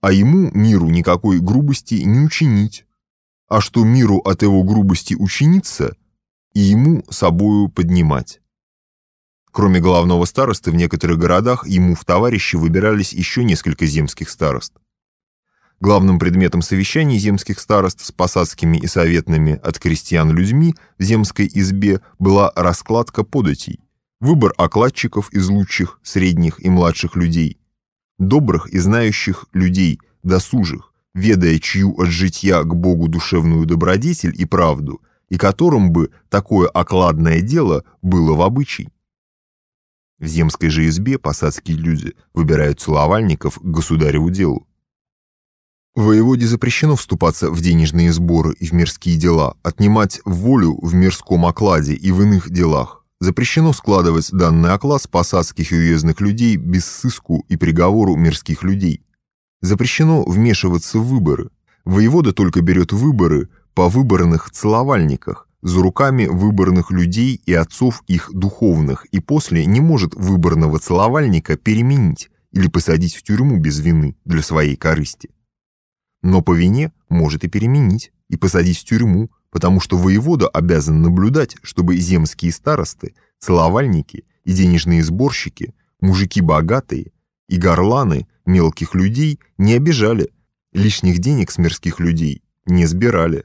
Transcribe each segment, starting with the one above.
а ему, миру, никакой грубости не учинить, а что миру от его грубости учиниться, и ему собою поднимать. Кроме главного старосты, в некоторых городах ему в товарищи выбирались еще несколько земских старост. Главным предметом совещаний земских старост с посадскими и советными от крестьян людьми в земской избе была раскладка податей, выбор окладчиков из лучших, средних и младших людей, добрых и знающих людей, досужих, ведая чью от житья к Богу душевную добродетель и правду, и которым бы такое окладное дело было в обычай. В земской же избе посадские люди выбирают целовальников к государеву делу. Воеводе запрещено вступаться в денежные сборы и в мирские дела, отнимать волю в мирском окладе и в иных делах. Запрещено складывать данный оклад с посадских и уездных людей без сыску и приговору мирских людей. Запрещено вмешиваться в выборы. Воевода только берет выборы по выборных целовальниках, за руками выборных людей и отцов их духовных, и после не может выборного целовальника переменить или посадить в тюрьму без вины для своей корысти но по вине может и переменить, и посадить в тюрьму, потому что воевода обязан наблюдать, чтобы земские старосты, целовальники и денежные сборщики, мужики богатые и горланы мелких людей не обижали, лишних денег с мирских людей не сбирали.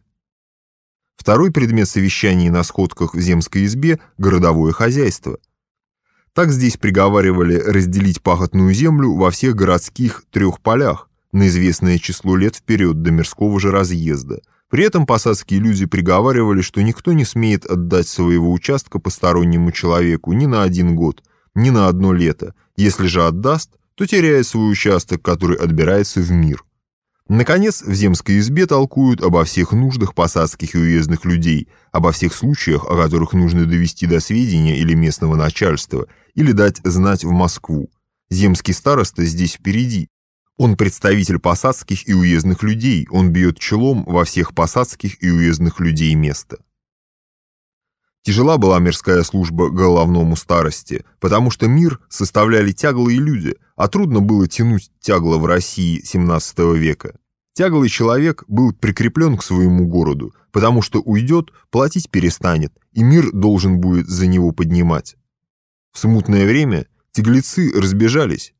Второй предмет совещаний на сходках в земской избе – городовое хозяйство. Так здесь приговаривали разделить пахотную землю во всех городских трех полях, на известное число лет вперед до мирского же разъезда. При этом посадские люди приговаривали, что никто не смеет отдать своего участка постороннему человеку ни на один год, ни на одно лето. Если же отдаст, то теряет свой участок, который отбирается в мир. Наконец, в земской избе толкуют обо всех нуждах посадских и уездных людей, обо всех случаях, о которых нужно довести до сведения или местного начальства, или дать знать в Москву. Земский староста здесь впереди, он представитель посадских и уездных людей, он бьет челом во всех посадских и уездных людей места. Тяжела была мирская служба головному старости, потому что мир составляли тяглые люди, а трудно было тянуть тягло в России XVII века. Тяглый человек был прикреплен к своему городу, потому что уйдет, платить перестанет, и мир должен будет за него поднимать. В смутное время тяглецы разбежались,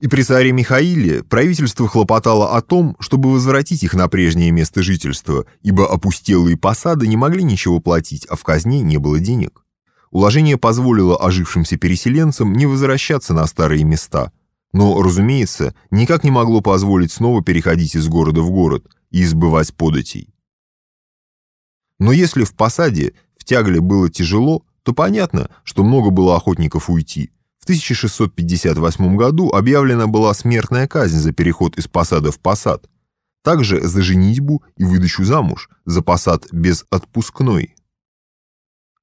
и при царе Михаиле правительство хлопотало о том, чтобы возвратить их на прежнее место жительства, ибо опустелые посады не могли ничего платить, а в казне не было денег. Уложение позволило ожившимся переселенцам не возвращаться на старые места, но, разумеется, никак не могло позволить снова переходить из города в город и избывать податей. Но если в посаде в тягле было тяжело, то понятно, что много было охотников уйти – в 1658 году объявлена была смертная казнь за переход из посада в посад, также за женитьбу и выдачу замуж за посад без отпускной.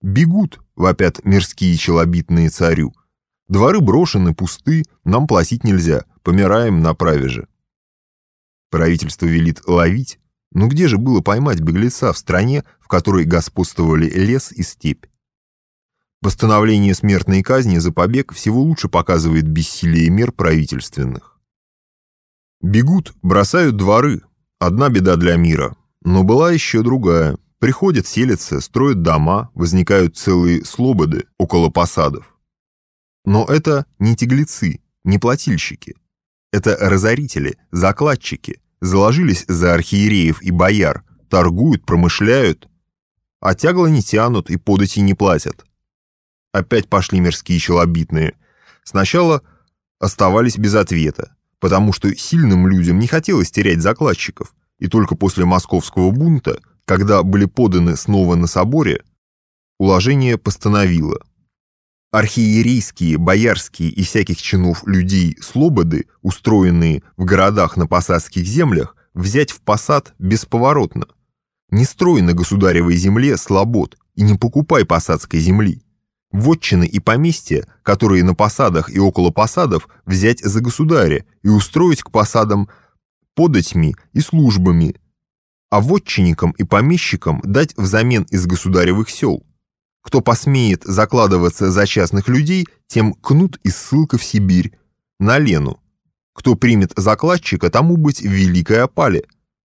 «Бегут», — вопят мирские челобитные царю. «Дворы брошены, пусты, нам платить нельзя, помираем на праве же». Правительство велит ловить, но где же было поймать беглеца в стране, в которой господствовали лес и степь? Постановление смертной казни за побег всего лучше показывает бессилие мер правительственных. Бегут, бросают дворы. Одна беда для мира. Но была еще другая. Приходят, селятся, строят дома, возникают целые слободы около посадов. Но это не теглецы, не плательщики. Это разорители, закладчики, заложились за архиереев и бояр, торгуют, промышляют, а тягло не тянут и подати не платят. Опять пошли мирские челобитные. Сначала оставались без ответа, потому что сильным людям не хотелось терять закладчиков, и только после московского бунта, когда были поданы снова на соборе, уложение постановило. Архиерейские, боярские и всяких чинов людей слободы, устроенные в городах на посадских землях, взять в посад бесповоротно. Не строй на государевой земле слобод и не покупай посадской земли. Вотчины и поместья, которые на посадах и около посадов, взять за государя и устроить к посадам податьми и службами, а вотчинникам и помещикам дать взамен из государевых сел. Кто посмеет закладываться за частных людей, тем кнут и ссылка в Сибирь, на Лену. Кто примет закладчика, тому быть в великой опале –